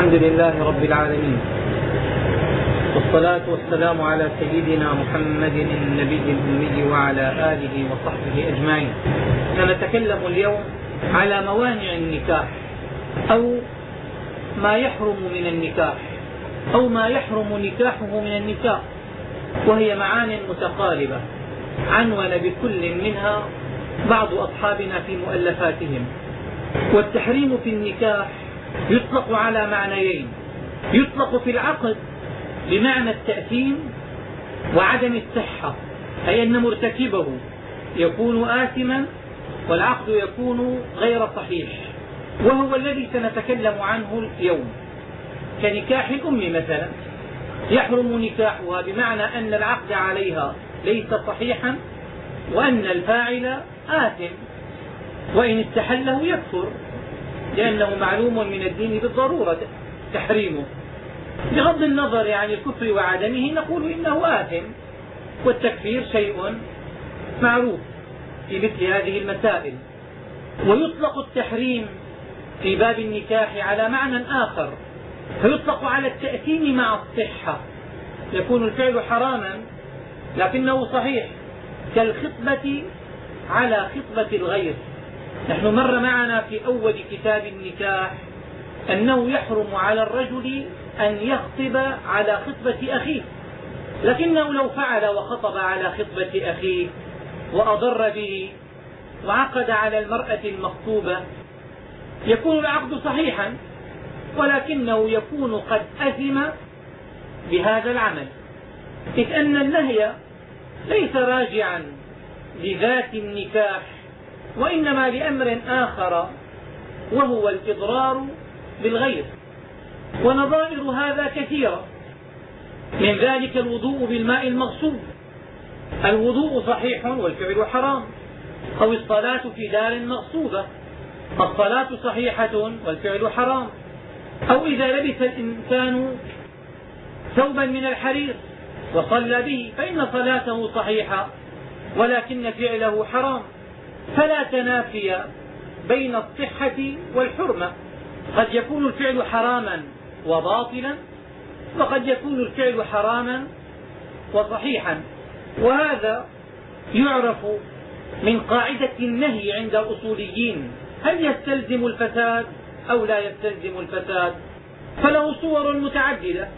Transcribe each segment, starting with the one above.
الحمد لله رب العالمين. والصلاة والسلام على سيدنا محمد النبي الأمي وعلى آله وصحبه أجمعين. سنتكلم اليوم على موانع النكاح أو ما يحرم من النكاح أو ما يحرم نكاحه من النكاح وهي معان متقاربة. عنون بكل منها بعض أصحابنا في مؤلفاتهم. والتحريم في النكاح يطلق على معنيين. يطلق في العقد بمعنى التأثيم وعدم الصحة أي أن مرتكبه يكون آثما والعقد يكون غير صحيح وهو الذي سنتكلم عنه اليوم. كنكاح الأم مثلا يحرم نكاحها بمعنى أن العقد عليها ليس صحيحا وأن الفاعل آثم وإن استحله يكفر. لأنه معلوم من الدين بالضرورة تحريمه. بغض النظر عن الكفر وعدمه نقول إنه آثم والتكفير شيء معروف في مثل هذه المسائل. ويطلق التحريم في باب النكاح على معنى آخر. فيطلق على التأثيم مع الصحة. يكون الفعل حراما لكنه صحيح. كالخطبة على خطبة الغير. نحن مر معنا في أول كتاب النكاح أنه يحرم على الرجل أن يخطب على خطبة أخيه. لكنه لو فعل وخطب على خطبة أخيه وأضر به وعقد على المرأة المخطوبة يكون العقد صحيحا ولكنه يكون قد أثم بهذا العمل. إذ أن النهي ليس راجعا لذات النكاح وإنما لأمر آخر وهو الإضرار بالغير. ونظائر هذا كثيرة. من ذلك الوضوء بالماء المغصوب الوضوء صحيح والفعل حرام. أو الصلاة في دار مغصوبة. الصلاة صحيحة والفعل حرام. أو إذا لبس الإنسان ثوبا من الحرير وصلى به فإن صلاته صحيحة ولكن فعله حرام. فلا تنافي بين الصحة والحرمة. قد يكون الفعل حراما وباطلا وقد يكون الفعل حراما وصحيحا. وهذا يعرف من قاعدة النهي عند الأصوليين. هل يستلزم الفساد أو لا يستلزم الفساد؟ فله صور متعددة.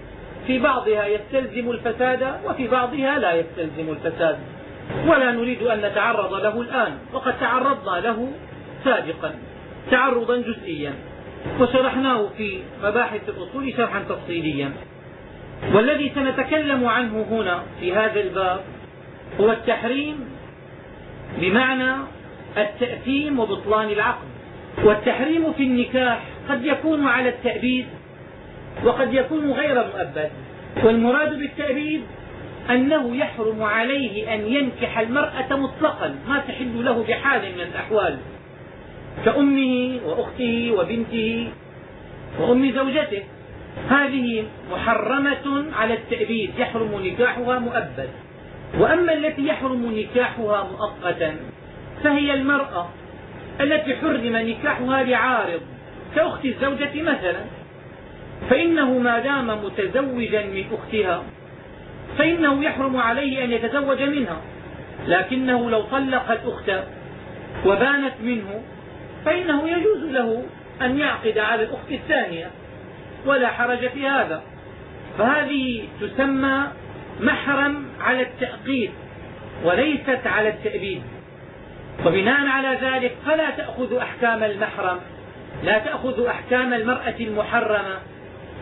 في بعضها يستلزم الفساد وفي بعضها لا يستلزم الفساد. ولا نريد أن نتعرض له الآن وقد تعرضنا له سابقا تعرضا جزئيا وشرحناه في مباحث الأصول شرحا تفصيليا. والذي سنتكلم عنه هنا في هذا الباب هو التحريم بمعنى التأثيم وبطلان العقد. والتحريم في النكاح قد يكون على التأبيد وقد يكون غير مؤبد. والمراد بالتأبيد أنه يحرم عليه أن ينكح المرأة مطلقا. ما تحل له بحال من الأحوال. كأمه وأخته وبنته وأم زوجته. هذه محرمة على التأبيد. يحرم نكاحها مؤبد. وأما التي يحرم نكاحها مؤقتا فهي المرأة التي حرم نكاحها لعارض كأخت الزوجة مثلا. فإنه ما دام متزوجا من أختها فإنه يحرم عليه أن يتزوج منها. لكنه لو طلق الأخت وبانت منه فإنه يجوز له أن يعقد على الأخت الثانية ولا حرج في هذا. فهذه تسمى محرم على التأقيد وليست على التأبيد. وبناء على ذلك فلا تأخذ أحكام المحرم لا تأخذ أحكام المرأة المحرمة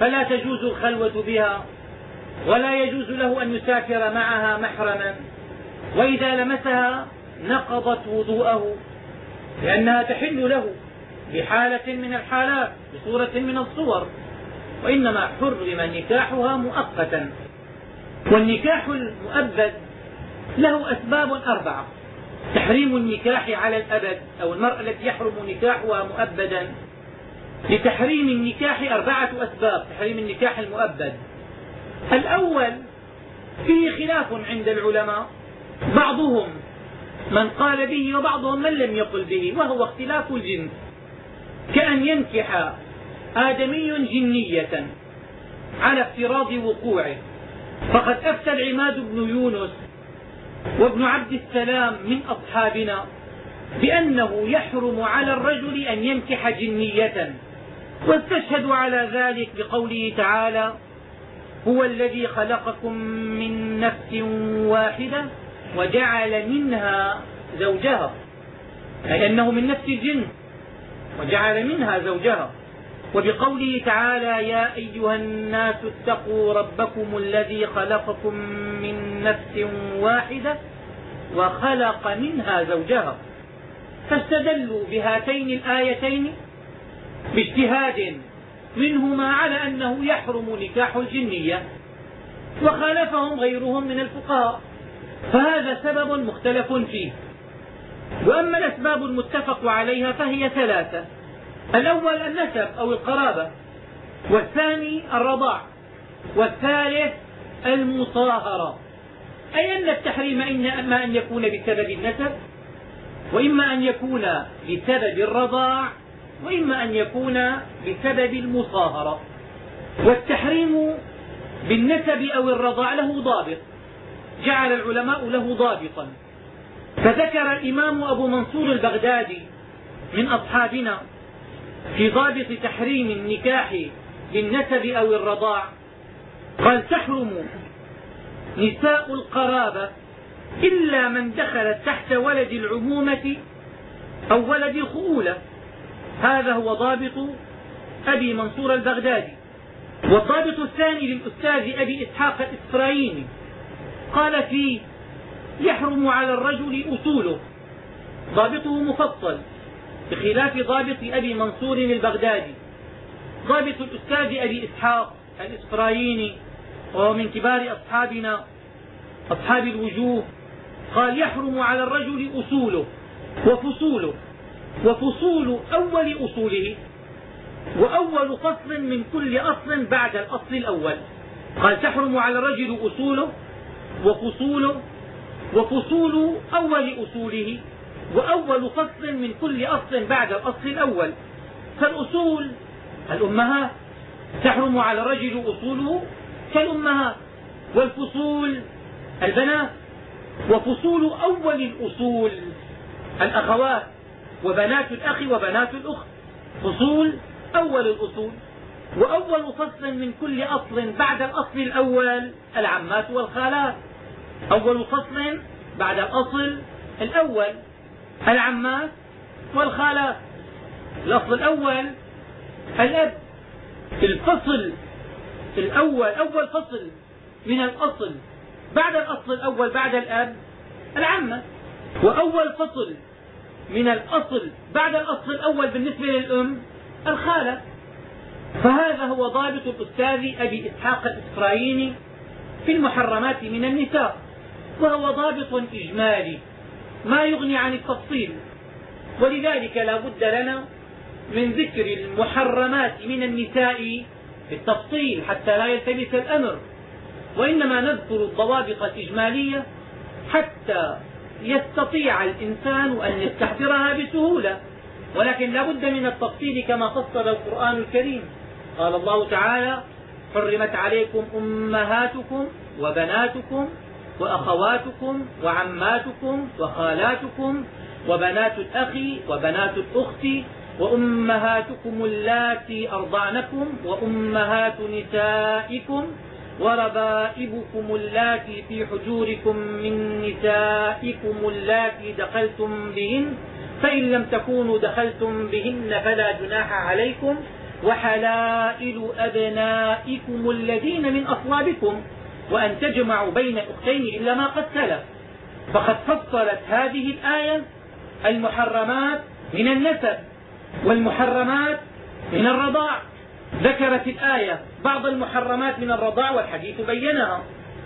فلا تجوز الخلوة بها. ولا يجوز له أن يسافر معها محرما. وإذا لمسها نقضت وضوءه لأنها تحل له بحالة من الحالات بصورة من الصور. وإنما حرم نكاحها مؤقتا. والنكاح المؤبد له أسباب أربعة. تحريم النكاح على الأبد أو المرأة التي يحرم نكاحها مؤبدا. لتحريم النكاح أربعة أسباب تحريم النكاح المؤبد. الأول فيه خلاف عند العلماء. بعضهم من قال به وبعضهم من لم يقل به وهو اختلاف الجنس كأن ينكح آدمي جنية على افتراض وقوعه. فقد أفتى العماد بن يونس وابن عبد السلام من أصحابنا بأنه يحرم على الرجل أن ينكح جنية واستشهدوا على ذلك بقوله تعالى هو الذي خلقكم من نفس واحدة وجعل منها زوجها أي أنه من نفس الجنس وجعل منها زوجها. وبقوله تعالى يا أيها الناس اتقوا ربكم الذي خلقكم من نفس واحدة وخلق منها زوجها. فاستدلوا بهاتين الآيتين باجتهاد منهما على أنه يحرم نكاح الجنية وخالفهم غيرهم من الفقهاء. فهذا سبب مختلف فيه. وأما الأسباب المتفق عليها فهي ثلاثة. الأول النسب أو القرابة والثاني الرضاع والثالث المصاهرة. أي أن التحريم إما أن يكون بسبب النسب وإما أن يكون بسبب الرضاع وإما أن يكون بسبب المصاهرة والتحريم بالنسب أو الرضاع له ضابط جعل العلماء له ضابطا. فذكر الإمام أبو منصور البغدادي من أصحابنا في ضابط تحريم النكاح بالنسب أو الرضاع قال تحرم نساء القرابة إلا من دخلت تحت ولد العمومة أو ولد الخؤولة هذا هو ضابط أبي منصور البغدادي. والضابط الثاني للأستاذ أبي إسحاق الإسرائيلي. قال فيه يحرم على الرجل أصوله. ضابطه مفصل بخلاف ضابط أبي منصور البغدادي. ضابط الأستاذ أبي إسحاق الإسرائيلي وهو من كبار أصحابنا أصحاب الوجوه قال يحرم على الرجل أصوله وفصوله. وفصول أول أصوله وأول فصل من كل أصل بعد الأصل الأول. قال تحرم على الرجل أصوله وفصوله وفصول أول أصوله وأول فصل من كل أصل بعد الأصل الأول. فالأصول الأمهات تحرم على الرجل أصوله كالأمهات والفصول البنات وفصول أول الأصول الأخوات. وبنات الأخ وبنات الأخت. فصول أول الأصول. وأول فصل من كل أصل بعد الأصل الأول العمات والخالات. أول فصل بعد الأصل الأول العمات والخالات. الأصل الأول الأب. الفصل الأول أول فصل من الأصل بعد الأصل الأول بعد الأب العمة. وأول فصل من الأصل بعد الأصل الأول بالنسبة للأم الخالة. فهذا هو ضابط الأستاذ أبي إسحاق الإسرائيلي في المحرمات من النساء وهو ضابط إجمالي ما يغني عن التفصيل. ولذلك لا بد لنا من ذكر المحرمات من النساء بالتفصيل حتى لا يلتبس الأمر. وإنما نذكر الضوابط الإجمالية حتى يستطيع الإنسان أن يستحضرها بسهولة ولكن لا بد من التفصيل كما فصل القرآن الكريم. قال الله تعالى حرمت عليكم أمهاتكم وبناتكم وأخواتكم وعماتكم وخالاتكم وبنات الأخ وبنات الأخت وأمهاتكم اللاتي أرضعنكم وأمهات نسائكم وربائبكم اللاتي في حجوركم من نسائكم اللاتي دخلتم بهن فإن لم تكونوا دخلتم بهن فلا جناح عليكم وحلائل أبنائكم الذين من أصلابكم وأن تجمعوا بين الأختين إلا ما قد سلف. فقد فصلت هذه الآية المحرمات من النسب والمحرمات من الرضاع. ذكرت الآية بعض المحرمات من الرضاع والحديث بينها.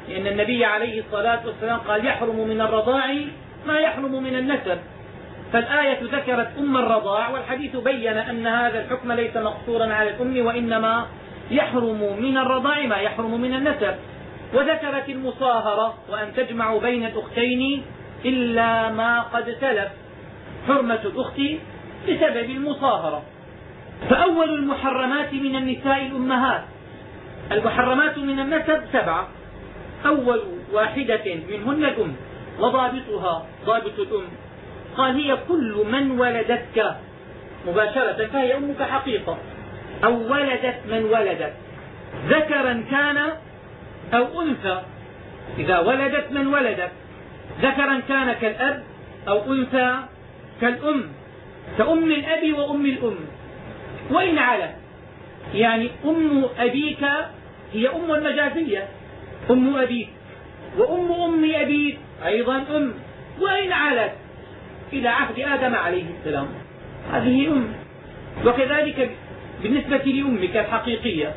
لأن النبي عليه الصلاة والسلام قال يحرم من الرضاع ما يحرم من النسب. فالآية ذكرت أم الرضاع والحديث بين أن هذا الحكم ليس مقصورا على الأم وإنما يحرم من الرضاع ما يحرم من النسب. وذكرت المصاهرة وأن تجمعوا بين الأختين إلا ما قد سلف. حرمة الأخت بسبب المصاهرة. فأول المحرمات من النساء الأمهات. المحرمات من النسب سبعة. أول واحدة منهن الأم وضابطها ضابط الأم قال هي كل من ولدتك. مباشرة فهي أمك حقيقة. أو ولدت من ولدت. ذكرا كان أو أنثى. إذا ولدت من ولدت. ذكرا كان كالأب أو أنثى كالأم. كأم الأب وأم الأم. وإن علت يعني أم أبيك هي أم مجازية أم أبيك وأم أم أبيك أيضا أم. وإن علت إلى عهد آدم عليه السلام. هذه أم. وكذلك بالنسبة لأمك الحقيقية.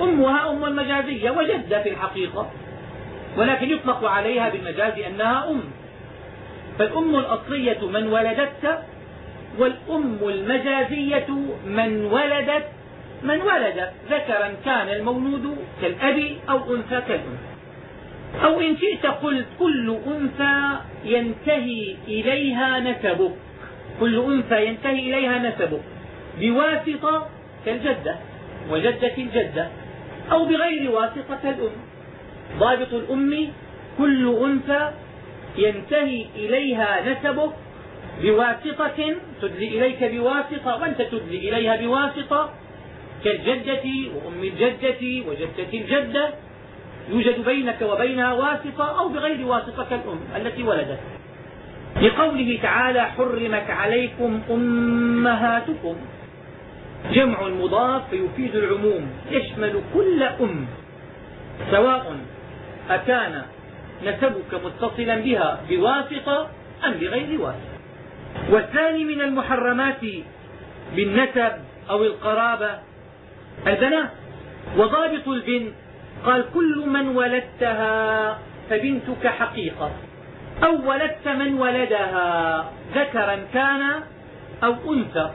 أمها أم مجازية وجدة في الحقيقة. ولكن يطلق عليها بالمجاز أنها أم. فالأم الأصلية من ولدتك والأم المجازية من ولدت من ولد ذكرا كان المولود كالأب أو أنثى كالأنثى. أو إن شئت قلت كل أنثى ينتهي إليها نسبك. كل أنثى ينتهي إليها نسبك. بواسطة كالجدة وجدة الجدة. أو بغير واسطة كالأم ضابط الأم كل أنثى ينتهي إليها نسبك بواسطة تدلي إليك بواسطة وأنت تدلي إليها بواسطة كالجدة وأم الجدة وجدة الجدة يوجد بينك وبينها واسطة أو بغير واسطة كالأم التي ولدت. لقوله تعالى حرمت عليكم أمهاتكم. جمع مضاف فيفيد العموم. يشمل كل أم سواء أكان نسبك متصلا بها بواسطة أم بغير واسطة. والثاني من المحرمات بالنسب أو القرابة البنات. وضابط البنت قال كل من ولدتها فبنتك حقيقة أو ولدت من ولدها ذكرا كان أو أنثى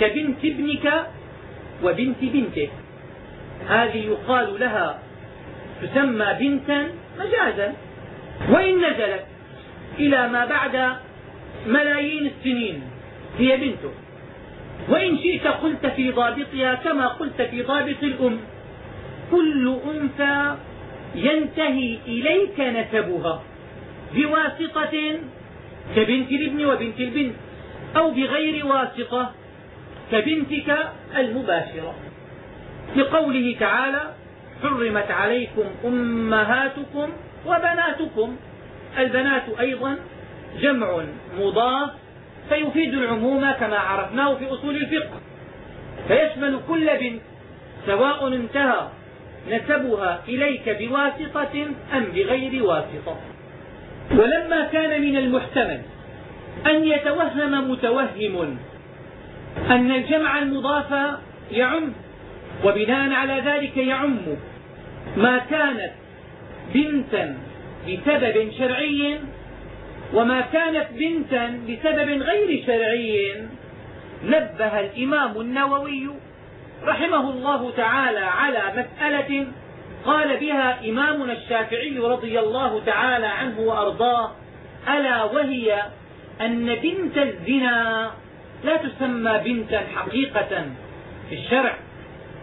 كبنت ابنك وبنت بنته. هذه يقال لها تسمى بنتا مجازا وإن نزلت إلى ما بعد ملايين السنين هي بنته. وإن شئت قلت في ضابطها كما قلت في ضابط الأم. كل أنثى ينتهي إليك نسبها بواسطة كبنت الابن وبنت البنت أو بغير واسطة كبنتك المباشرة. لقوله تعالى حرمت عليكم أمهاتكم وبناتكم. البنات أيضا جمع مضاف فيفيد العموم كما عرفناه في أصول الفقه. فيشمل كل بنت سواء انتهى نسبها إليك بواسطة أم بغير واسطة. ولما كان من المحتمل أن يتوهم متوهم أن الجمع المضاف يعم وبناء على ذلك يعم ما كانت بنتا بسبب شرعي وما كانت بنتا بسبب غير شرعي نبه الإمام النووي رحمه الله تعالى على مسألة قال بها إمامنا الشافعي رضي الله تعالى عنه وأرضاه ألا وهي أن بنت الزنا لا تسمى بنتا حقيقة في الشرع.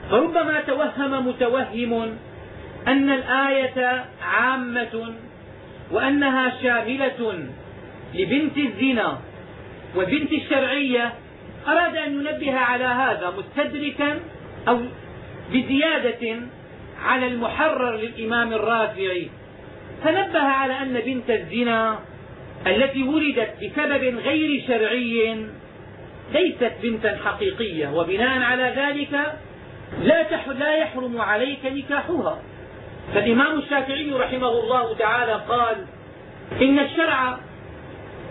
فربما توهم متوهم أن الآية عامة وأنها شاملة لبنت الزنا والبنت الشرعية. أراد أن ينبه على هذا مستدركا أو بزيادة على المحرر للإمام الرافعي. فنبه على أن بنت الزنا التي ولدت بسبب غير شرعي ليست بنتا حقيقية وبناء على ذلك لا, لا يحرم عليك نكاحها. فالإمام الشافعي رحمه الله تعالى قال إن الشرع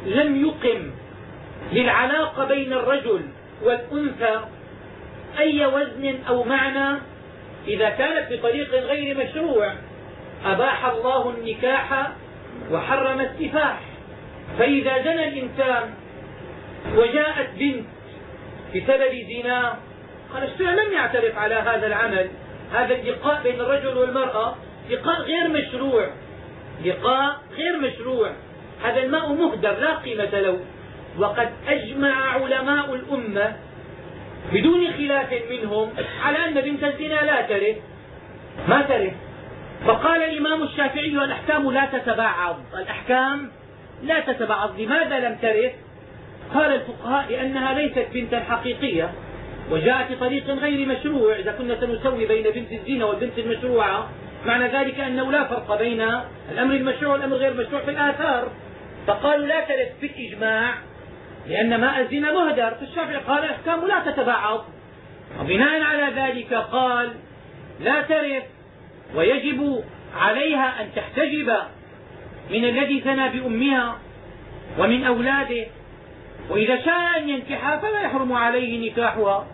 لم يقم للعلاقة بين الرجل والأنثى أي وزن أو معنى إذا كانت بطريق غير مشروع أباح الله النكاح وحرم السفاح. فإذا زنى الإنسان وجاءت بنت بسبب زناه قال الشرع لم يعترف على هذا العمل هذا اللقاء بين الرجل والمرأة لقاء غير مشروع. لقاء غير مشروع. هذا الماء مهدر لا قيمة له. وقد أجمع علماء الأمة بدون خلاف منهم على أن بنت الزنا لا ترث ما ترث فقال الإمام الشافعي الأحكام لا تتباعض. الأحكام لا تتباعض. لماذا لم ترث قال الفقهاء لأنها ليست بنتا حقيقية وجاءت بطريق غير مشروع. إذا كنا سنسوي بين بنت الزنا والبنت المشروعة معنى ذلك أنه لا فرق بين الأمر المشروع والأمر غير المشروع في الآثار. فقالوا لا ترث بالإجماع لأن ماء الزنا مهدر. فالشافعي قال الأحكام لا تتباعض وبناء على ذلك قال لا ترث ويجب عليها أن تحتجب من الذي زنى بأمها ومن أولاده. وإذا شاء أن ينكحها فلا يحرم عليه نكاحها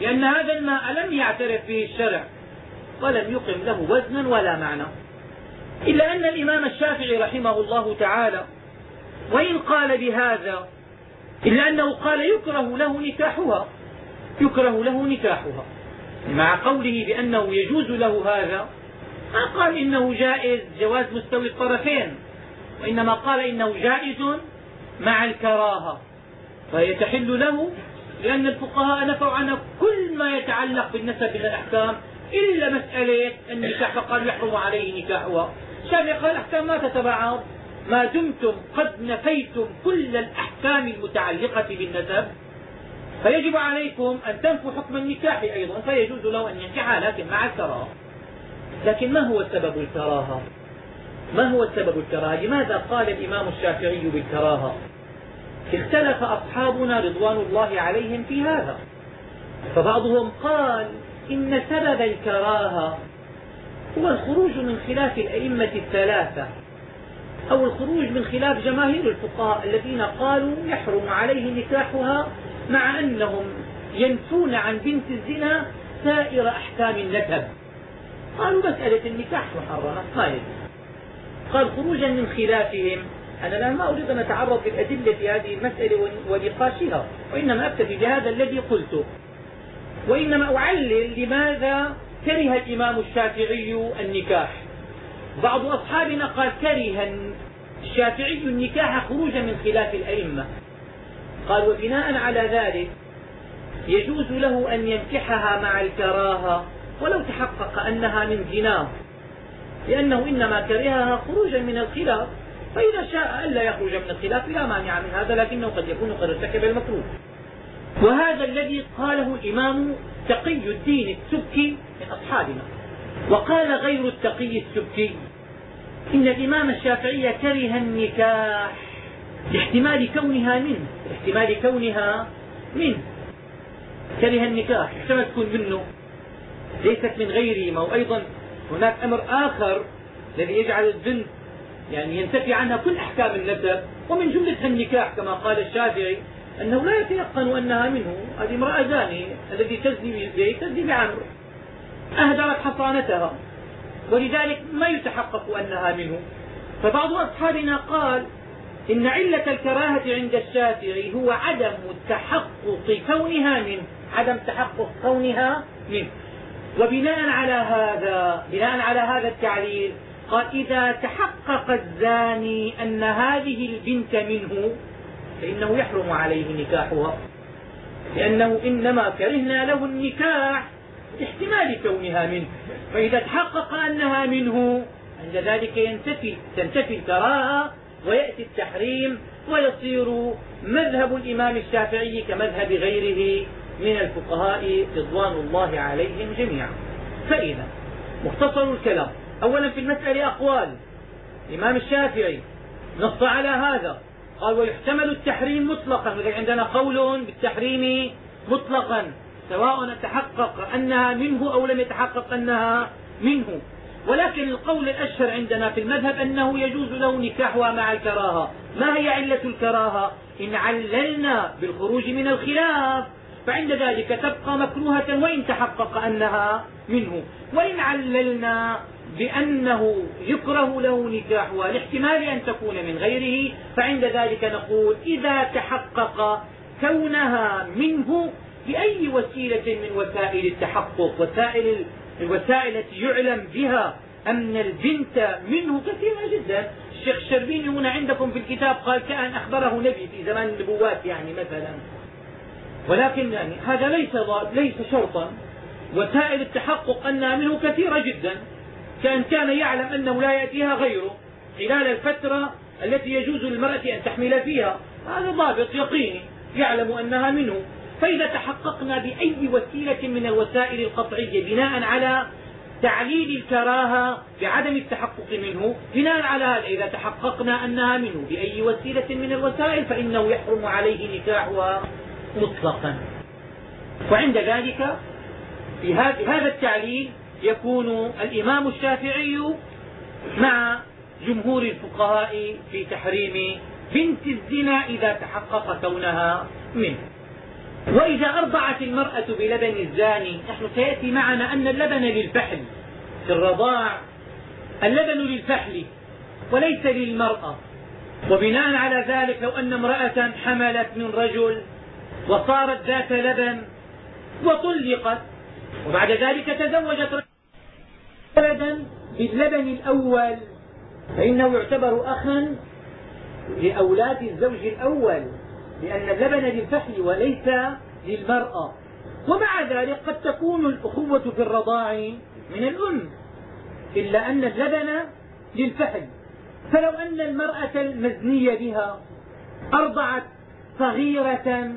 لأن هذا الماء لم يعترف به الشرع. ولم يقم له وزنا ولا معنى. إلا أن الإمام الشافعي رحمه الله تعالى وإن قال بهذا إلا أنه قال يكره له نكاحها يكره له نكاحها. مع قوله بأنه يجوز له هذا ما قال إنه جائز جواز مستوي الطرفين وإنما قال إنه جائز مع الكراهة. فهي تحل له لأن الفقهاء نفوا عنها كل ما يتعلق بالنسب من الأحكام إلا مسألة النكاح فقال يحرم عليه نكاحها الشافعي قال الأحكام ما تتبعض ما دمتم قد نفيتم كل الأحكام المتعلقة بالنسب. فيجب عليكم أن تنفوا حكم النكاح أيضا فيجوز له أن ينكحها لكن مع الكراهة. لكن ما هو سبب الكراهة؟ ما هو سبب الكراهة؟ لماذا قال الإمام الشافعي بالكراهة؟ اختلف أصحابنا رضوان الله عليهم في هذا. فبعضهم قال إن سبب الكراهة هو الخروج من خلاف الأئمة الثلاثة أو الخروج من خلاف جماهير الفقهاء الذين قالوا يحرم عليه نكاحها مع أنهم ينفون عن بنت الزنا سائر أحكام النسب قالوا مسألة النكاح محرمة قال قال خروجا من خلافهم. أنا الآن ما أريد أن أتعرض بالأدلة في هذه المسألة ونقاشها وإنما أكتفي بهذا الذي قلته. وإنما أعلل لماذا كره الإمام الشافعي النكاح. بعض أصحابنا قال كره الشافعي النكاح خروجا من خلاف الأئمة. قال وبناء على ذلك يجوز له أن ينكحها مع الكراهة ولو تحقق أنها من زناه لأنه إنما كرهها خروجا من الخلاف. فإذا شاء ألا يخرج من الخلاف لا مانع من هذا لكنه قد يكون قد ارتكب المكروه. وهذا الذي قاله الإمام تقي الدين السبكي من أصحابنا وقال غير التقي السبكي إن الإمام الشافعي كره النكاح لاحتمال كونها منه لاحتمال كونها منه. كره النكاح احتمال تكون منه. ليست من غيره ما هو أيضا هناك أمر آخر الذي يجعل البنت يعني ينتفي عنها كل أحكام النسب ومن جملتها النكاح كما قال الشافعي أنه لا يتيقن أنها منه. هذه امرأة زانية الذي تزني به تزني بعمر. أهدرت حصانتها. ولذلك ما يتحقق أنها منه. فبعض أصحابنا قال إن علة الكراهة عند الشافعي هو عدم تحقق كونها منه. عدم تحقق كونها منه. وبناء على هذا بناء على هذا التعليل قال إذا تحقق الزاني أن هذه البنت منه فإنه يحرم عليه نكاحها. لأنه إنما كرهنا له النكاح لاحتمال كونها منه. فإذا تحقق أنها منه عند ذلك ينتفي تنتفي الكراهة ويأتي التحريم ويصير مذهب الإمام الشافعي كمذهب غيره من الفقهاء رضوان الله عليهم جميعا. فإذا مختصر الكلام. أولا في المسألة أقوال. الإمام الشافعي نص على هذا. قال ويحتمل التحريم مطلقا. عندنا قول بالتحريم مطلقا. سواء تحقق أنها منه أو لم يتحقق أنها منه. ولكن القول الأشهر عندنا في المذهب أنه يجوز له نكاحها مع الكراهة. ما هي علة الكراهة؟ إن عللنا بالخروج من الخلاف. فعند ذلك تبقى مكروهة وإن تحقق أنها منه. وإن عللنا بأنه يكره له نكاحها لاحتمال أن تكون من غيره فعند ذلك نقول إذا تحقق كونها منه بأي وسيلة من وسائل التحقق وسائل الوسائل التي يعلم بها أن البنت منه كثيرة جدا. الشيخ الشربيني هنا عندكم في الكتاب قال كأن أخبره نبي في زمان النبوات يعني مثلا. ولكن يعني هذا ليس ليس شرطا. وسائل التحقق أنها منه كثيرة جدا. كأن كان يعلم أنه لا يأتيها غيره خلال الفترة التي يجوز للمرأة أن تحمل فيها. هذا ضابط يقيني يعلم أنها منه. فإذا تحققنا بأي وسيلة من الوسائل القطعية بناء على تعليل الكراهة بعدم التحقق منه بناء على هذا إذا تحققنا أنها منه بأي وسيلة من الوسائل فإنه يحرم عليه نكاحها مطلقا. وعند ذلك في هذا التعليل يكون الإمام الشافعي مع جمهور الفقهاء في تحريم بنت الزنا إذا تحقق كونها منه. وإذا أرضعت المرأة بلبن الزاني نحن سيأتي معنا أن اللبن للفحل في الرضاع اللبن للفحل وليس للمرأة. وبناء على ذلك لو أن امرأة حملت من رجل وصارت ذات لبن وطلقت وبعد ذلك تزوجت ولدا باللبن الأول فإنه يعتبر أخا لأولاد الزوج الأول لأن اللبن للفحل وليس للمرأة. ومع ذلك قد تكون الأخوة في الرضاع من الأم إلا أن اللبن للفحل. فلو أن المرأة المزنية بها أرضعت صغيرة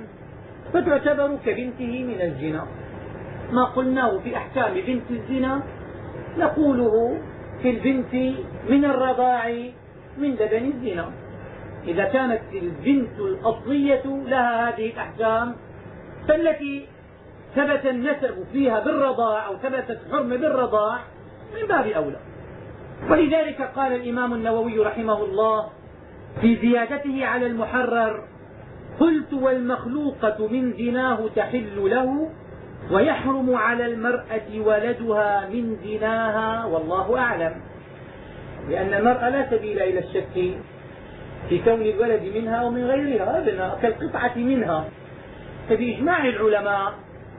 فتعتبر كبنته من الزنا. ما قلناه في أحكام بنت الزنا؟ نقوله في البنت من الرضاع من لبن الزنا. إذا كانت البنت الأصلية لها هذه الأحكام فالتي ثبت النسب فيها بالرضاع أو ثبتت حرمة بالرضاع من باب أولى. ولذلك قال الإمام النووي رحمه الله في زيادته على المحرر قلت والمخلوقة من زناه تحل له ويحرم على المرأة ولدها من زناها والله أعلم. لأن المرأة لا سبيل إلى الشك في كون الولد منها أو من غيرها ابدا كالقطعة منها. فبإجماع العلماء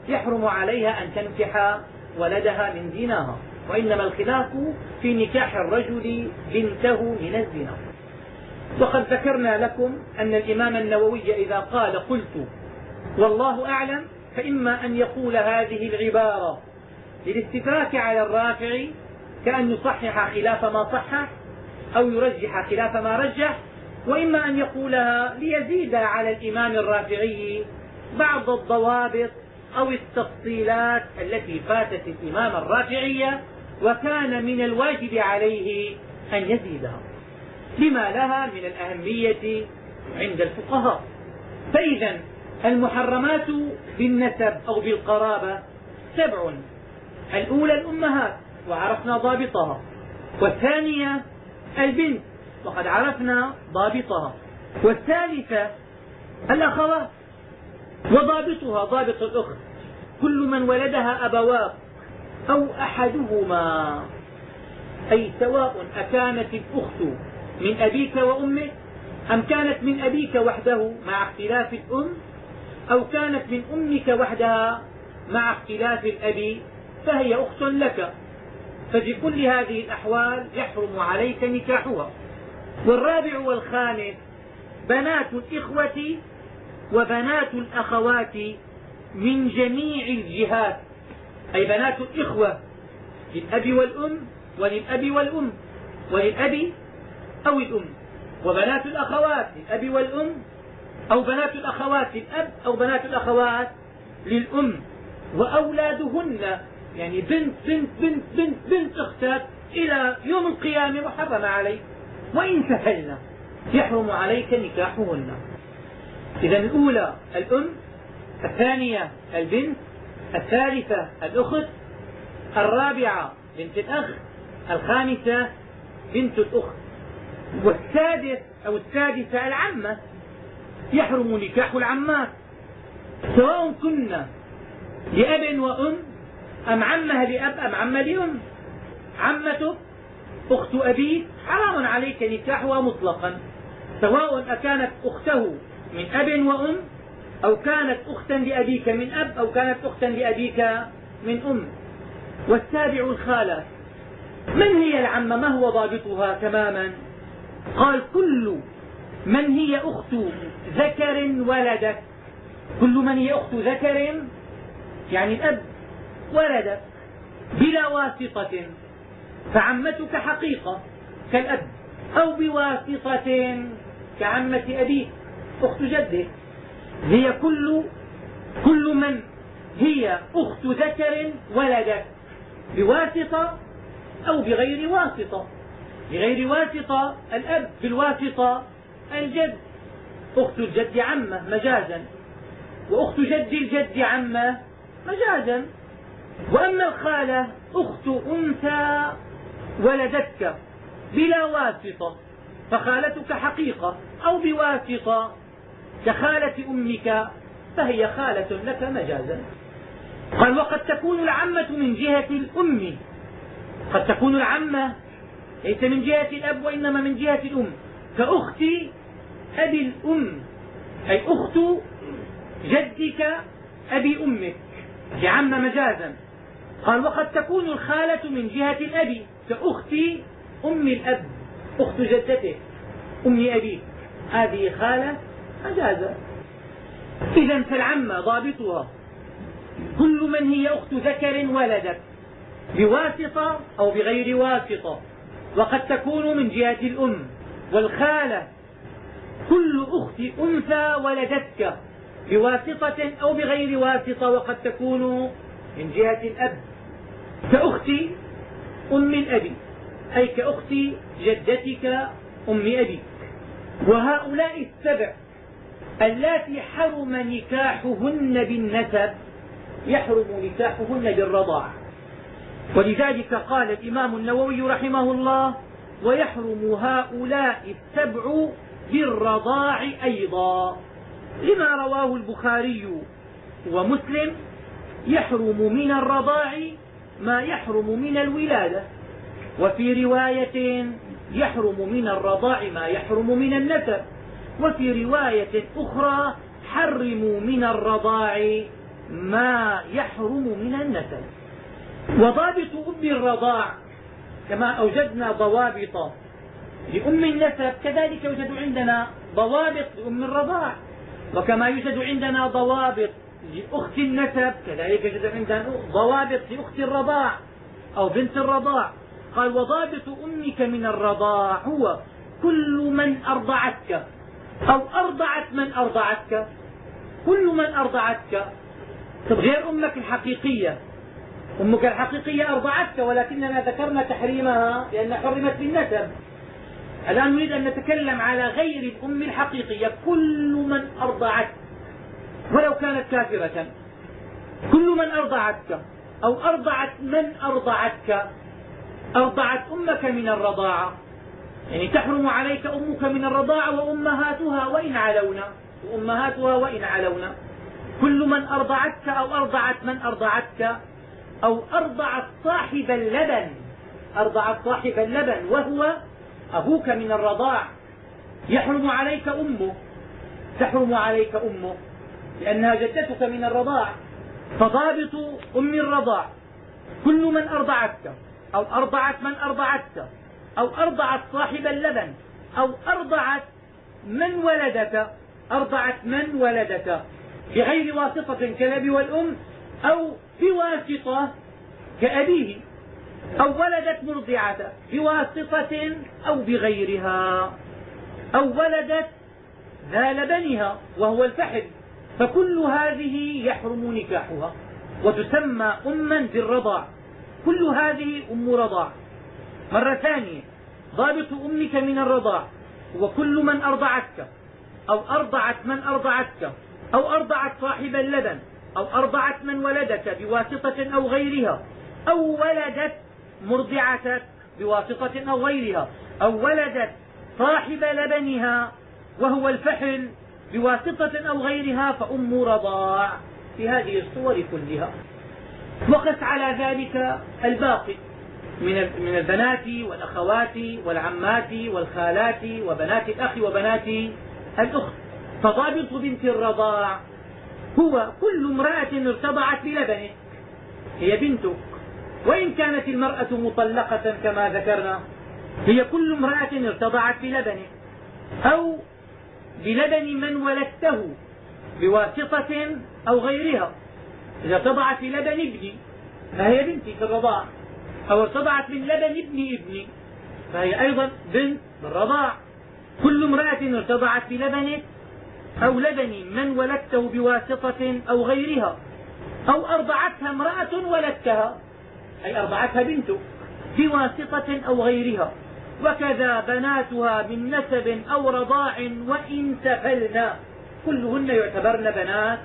يحرم عليها أن تنكح ولدها من زناها وإنما الخلاف في نكاح الرجل بنته من الزنا. وقد ذكرنا لكم أن الإمام النووي إذا قال قلت والله أعلم فإما أن يقول هذه العبارة للاستفاك على الرافع كأن يصحح خلاف ما صحح أو يرجح خلاف ما رجح وإما أن يقولها ليزيد على الإمام الرافعي بعض الضوابط أو التفصيلات التي فاتت الإمام الرافعي وكان من الواجب عليه أن يزيدها. لما لها من الأهمية عند الفقهاء. فإذا المحرمات بالنسب أو بالقرابة سبع. الأولى الأمهات وعرفنا ضابطها. والثانية البنت وقد عرفنا ضابطها. والثالثة الأخوات وضابطها ضابط الأخت. كل من ولدها أبواه أو أحدهما. أي سواء أكانت الأخت من أبيك وأمك أم كانت من أبيك وحده مع اختلاف الأم أو كانت من أمك وحدها مع اختلاف الأب فهي أخت لك. ففي كل هذه الأحوال يحرم عليك نكاحها. والرابع والخامس بنات الإخوة وبنات الأخوات من جميع الجهات. أي بنات الإخوة للأب والأم وللأب والأم وللأب أو الأم. وبنات الأخوات للأب والأم أو بنات الأخوات للأب أو بنات الأخوات للأم وأولادهن يعني بنت بنت بنت بنت بنت أختك إلى يوم القيامة محرم عليك. وإن سهلنا يحرم عليك نكاحهن. إذا الأولى الأم الثانية البنت الثالثة الأخت الرابعة بنت الأخ الخامسة بنت الأخت. والسادس أو السادسة العمة يحرم نكاح العمات. سواء كنا لأب وأم أم عمة لأب أم عمة لأم. عمتك أخت أبيك حرام عليك نكاحها مطلقا. سواء أكانت أخته من أب وأم أو كانت أختا لأبيك من أب أو كانت أختا لأبيك من أم. والسابع الخالة من هي العمة؟ ما هو ضابطها تماما؟ قال كل من هي أخت ذكر ولدت؟ كل من هي أخت ذكر يعني الأب ولدك بلا واسطة. فعمتك حقيقة كالأب أو بواسطة كعمة أبيك أخت جدك. هي كل كل من هي أخت ذكر ولدت بواسطة أو بغير واسطة. بغير واسطة الأب بالواسطة الجد. أخت الجد عمة مجازا. وأخت جد الجد عمة مجازا. وأما الخالة أخت أنثى ولدتك بلا واسطة فخالتك حقيقة أو بواسطة. كخالة أمك فهي خالة لك مجازا. قال وقد تكون العمة من جهة الأم. قد تكون العمة ليس من جهة الأب وإنما من جهة الأم. كأخت أبي الأم أي أخت جدك أبي أمك بعم مجازا. قال وقد تكون الخالة من جهة الأب كأخت أم الأب أخت جدتك أم أبيك هذه خالة مجازا. إذا فالعمة ضابطها. كل من هي أخت ذكر ولدت بواسطة أو بغير واسطة. وقد تكون من جهة الأم. والخالة كل أخت أنثى ولدتك بواسطة أو بغير واسطة وقد تكون من جهة الأب. كأخت أم الأب أي كأخت جدتك أم أبيك. وهؤلاء السبع اللاتي حرم نكاحهن بالنسب يحرم نكاحهن بالرضاعة ولذلك قال الإمام النووي رحمه الله ويحرم هؤلاء السبع بالرضاع أيضا. لما رواه البخاري ومسلم يحرم من الرضاع ما يحرم من الولادة. وفي رواية يحرم من الرضاع ما يحرم من النسب. وفي رواية أخرى حرموا من الرضاع ما يحرم من النسب. وضابط أم الرضاع كما أوجدنا ضوابط لأم النسب كذلك يوجد عندنا ضوابط لأم الرضاع. وكما يوجد عندنا ضوابط لأخت النسب كذلك يوجد عندنا ضوابط لأخت الرضاع أو بنت الرضاع. قال وضابط أمك من الرضاع هو كل من أرضعتك أو أرضعت من أرضعتك. كل من أرضعتك. طب غير أمك الحقيقية. أمك الحقيقية أرضعتك ولكننا ذكرنا تحريمها لأنها حرمت بالنسب. الآن نريد أن نتكلم على غير الأم الحقيقية. كل من أرضعتك ولو كانت كافرة كل من أرضعتك أو أرضعت من أرضعتك أرضعت أمك من الرضاعة. يعني تحرم عليك أمك من الرضاعة وأمهاتها وإن علونا وأمهاتها وإن علونا. كل من أرضعتك أو أرضعت من أرضعتك أو أرضعت صاحب اللبن أرضعت صاحب اللبن وهو أبوك من الرضاع. يحرم عليك أمه. تحرم عليك أمه. لأنها جدتك من الرضاع. فضابط أم الرضاع. كل من أرضعتك. أو أرضعت من أرضعتك. أو أرضعت صاحب اللبن. أو أرضعت من ولدك. أرضعت من ولدك. بغير واسطة كالأب والأم. أو بواسطة كأبيه. أو ولدت مرضعة بواسطة أو بغيرها. أو ولدت ذا لبنها وهو الفحل فكل هذه يحرم نكاحها. وتسمى أما بالرضاع. كل هذه أم رضاع. مرة ثانية. ضابط أمك من الرضاع. هو كل من أرضعتك. أو أرضعت من أرضعتك. أو أرضعت صاحب اللبن. أو أرضعت من ولدك بواسطة أو غيرها. أو ولدت مرضعتك بواسطة أو غيرها أو ولدت صاحب لبنها وهو الفحل بواسطة أو غيرها فأم رضاع في هذه الصور كلها. وقس على ذلك الباقي من البنات والأخوات والعمات والخالات وبنات الأخ وبنات الأخت. فضابط بنت الرضاع هو كل امرأة ارتضعت بلبنه هي بنتك وإن كانت المرأة مطلقة كما ذكرنا هي كل امرأة ارتضعت بلبنه أو بلبن من ولدته بواسطة أو غيرها. إذا ارتضعت في لبن ابني فهي بنتي في الرضاع. أو ارتضعت من لبن ابن ابني فهي أيضا بنت بالرضاع كل امرأة ارتضعت في لبنك أو لبن من ولدته بواسطة أو غيرها أو أرضعتها امرأة ولدتها. أي أرضعتها بنتك بواسطة أو غيرها. وكذا بناتها من نسب أو رضاع وإن سفلنا. كلهن يعتبرن بنات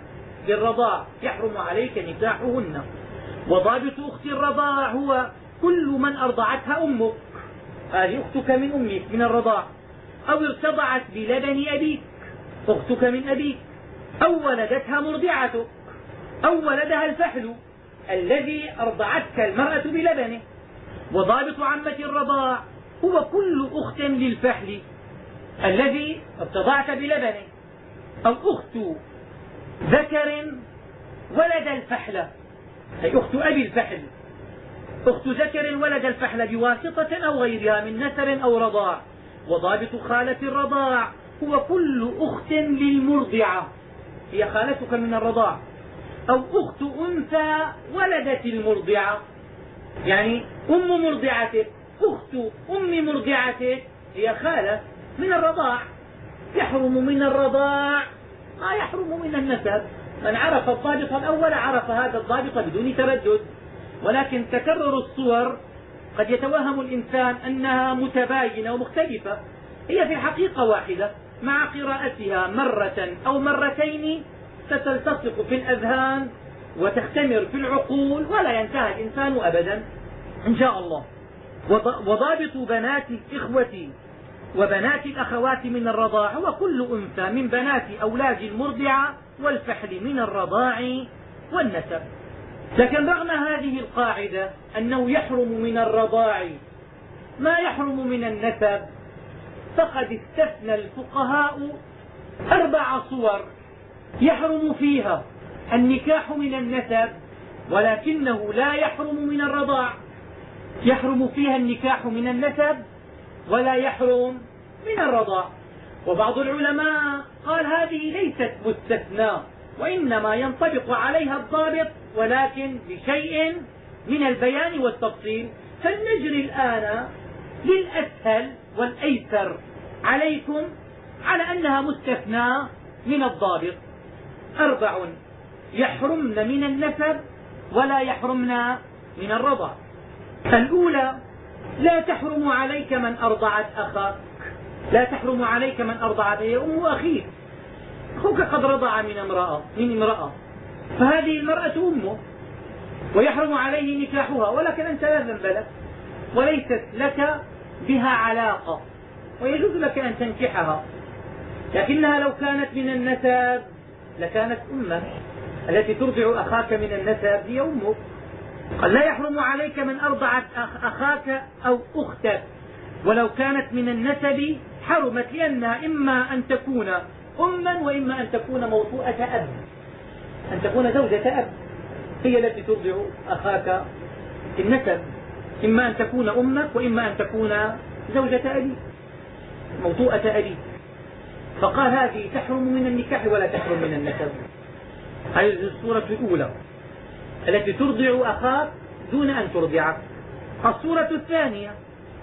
بالرضاع. يحرم عليك نكاحهن. وضابط أخت الرضاع هو كل من أرضعتها أمك. هذه أختك من أمك من الرضاع. أو ارتضعت بلبن أبيك أختك من أبيك. أو ولدتها مرضعتك. أو ولدها الفحل. الذي أرضعتك المرأة بلبنه. وضابط عمة الرضاع هو كل أخت للفحل الذي ارتضعت بلبنه. أو أخت ذكر ولد الفحل أي أخت أبي الفحل. أخت ذكر ولد الفحل بواسطة أو غيرها من نسب أو رضاع. وضابط خالة الرضاع هو كل أخت للمرضعة. هي خالتك من الرضاع. أو أخت أنثى ولدت المرضعة. يعني أم مرضعتك أخت أم مرضعتك هي خالة من الرضاع. يحرم من الرضاع. ما يحرم من النسب. من عرف الضابط الأول عرف هذا الضابط بدون تردد. ولكن تكرر الصور. قد يتوهم الإنسان أنها متباينة ومختلفة. هي في الحقيقة واحدة. مع قراءتها مرة أو مرتين ستلتصق في الأذهان وتختمر في العقول ولا ينتهي الإنسان أبدا. إن شاء الله. وضابط بنات الإخوة وبنات الأخوات من الرضاع هو كل أنثى من بنات أولاد المرضعة والفحل من الرضاع والنسب. لكن رغم هذه القاعدة أنه يحرم من الرضاع. ما يحرم من النسب؟ فقد استثنى الفقهاء أربع صور. يحرم فيها النكاح من النسب ولكنه لا يحرم من الرضاع. يحرم فيها النكاح من النسب ولا يحرم من الرضاع. وبعض العلماء قال هذه ليست مستثنى وإنما ينطبق عليها الضابط ولكن بشيء من البيان والتفصيل. فلنجري الآن للأسهل والأيسر. عليكم على أنها مستثنى من الضابط. أربع يحرمن من النسب ولا يحرمن من الرضا. الأولى لا تحرم عليك من أرضعت أخاك. لا تحرم عليك من أرضعت هي أم أخيك أخوك قد رضع من امرأة من امرأة. فهذه المرأة أمه. ويحرم عليه نكاحها. ولكن أنت لا ذنب لك. وليست لك بها علاقة. ويجوز لك أن تنكحها. لكنها لو كانت من النسب لكانت أمك التي ترضع أخاك من النسب هي أمك قال لا يحرم عليك من أرضعت أخاك أو أختك. ولو كانت من النسب حرمت لأنها إما أن تكون أما وإما أن تكون موطوءة أب. أن تكون زوجة أب. هي التي ترضع أخاك في النسب. إما أن تكون أمك وإما أن تكون زوجة أبي موطوءة أبي فقال هذه تحرم من النكاح ولا تحرم من النسب. هذه الصورة الأولى التي ترضع أخاك دون أن ترضعك الصورة الثانية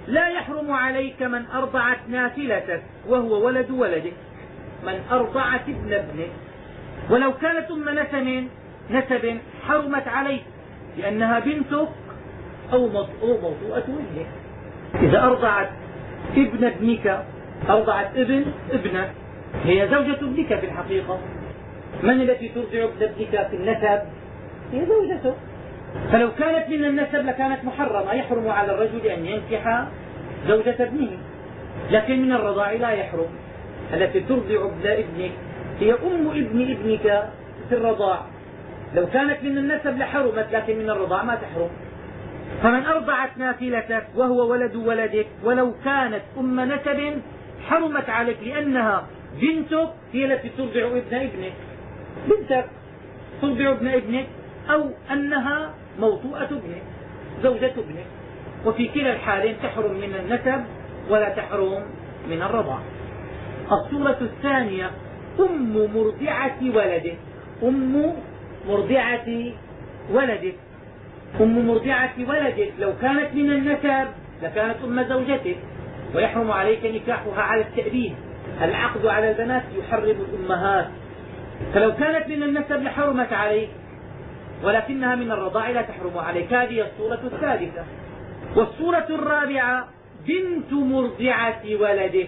لا يحرم عليك من أرضعت نافلتك وهو ولد ولدك. من أرضعت ابن ابنك ولو كانت أم نسب نسب حرمت عليك لأنها بنتك أو موطوءة ابنك. إذا أرضعت ابن ابنك أرضعت ابن ابنك هي زوجة ابنك في الحقيقة. من التي ترضع ابن ابنك في النسب؟ هي زوجته. فلو كانت من النسب لكانت محرمة. يحرم على الرجل أن ينكح زوجة ابنه. لكن من الرضاع لا يحرم. التي ترضع ابن ابنك هي أم ابن ابنك في الرضاع. لو كانت من النسب لحرمت لكن من الرضاع ما تحرم. فمن أرضعت نافلتك وهو ولد ولدك ولو كانت أم نسب حرمت عليك لأنها بنتك هي التي ترضع ابن ابنك. بنتك ترضع ابن ابنك أو أنها موطوءة ابنك زوجة ابنك. وفي كلا الحالين تحرم من النسب ولا تحرم من الرضاع. الصورة الثانية أم مرضعة ولده أم مرضعة ولدك. أم مرضعة ولدك لو كانت من النسب لكانت أم زوجتك. ويحرم عليك نكاحها على التأبيد. العقد على البنات يحرم الأمهات. فلو كانت من النسب لحرمت عليك ولكنها من الرضاع لا تحرم عليك. هذه الصورة الثالثة والصورة الرابعة بنت مرضعة ولده.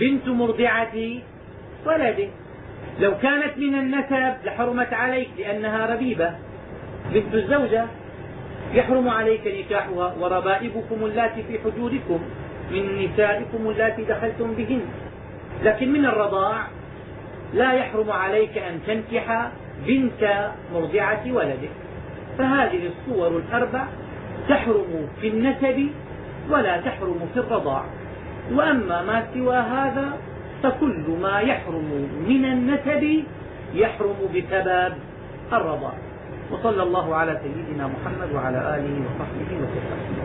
بنت مرضعة ولده. لو كانت من النسب لحرمت عليك لأنها ربيبة. بنت الزوجة يحرم عليك نكاحها وربائبكم اللاتي في حجوركم من نسائكم اللاتي دخلتم بهن. لكن من الرضاع لا يحرم عليك أن تنكح بنت مرضعة ولدك. فهذه الصور الأربع تحرم في النسب ولا تحرم في الرضاع. وأما ما سوى هذا فكل ما يحرم من النسب يحرم بسبب الرضاع. وصلى الله على سيدنا محمد وعلى آله وصحبه وسلم.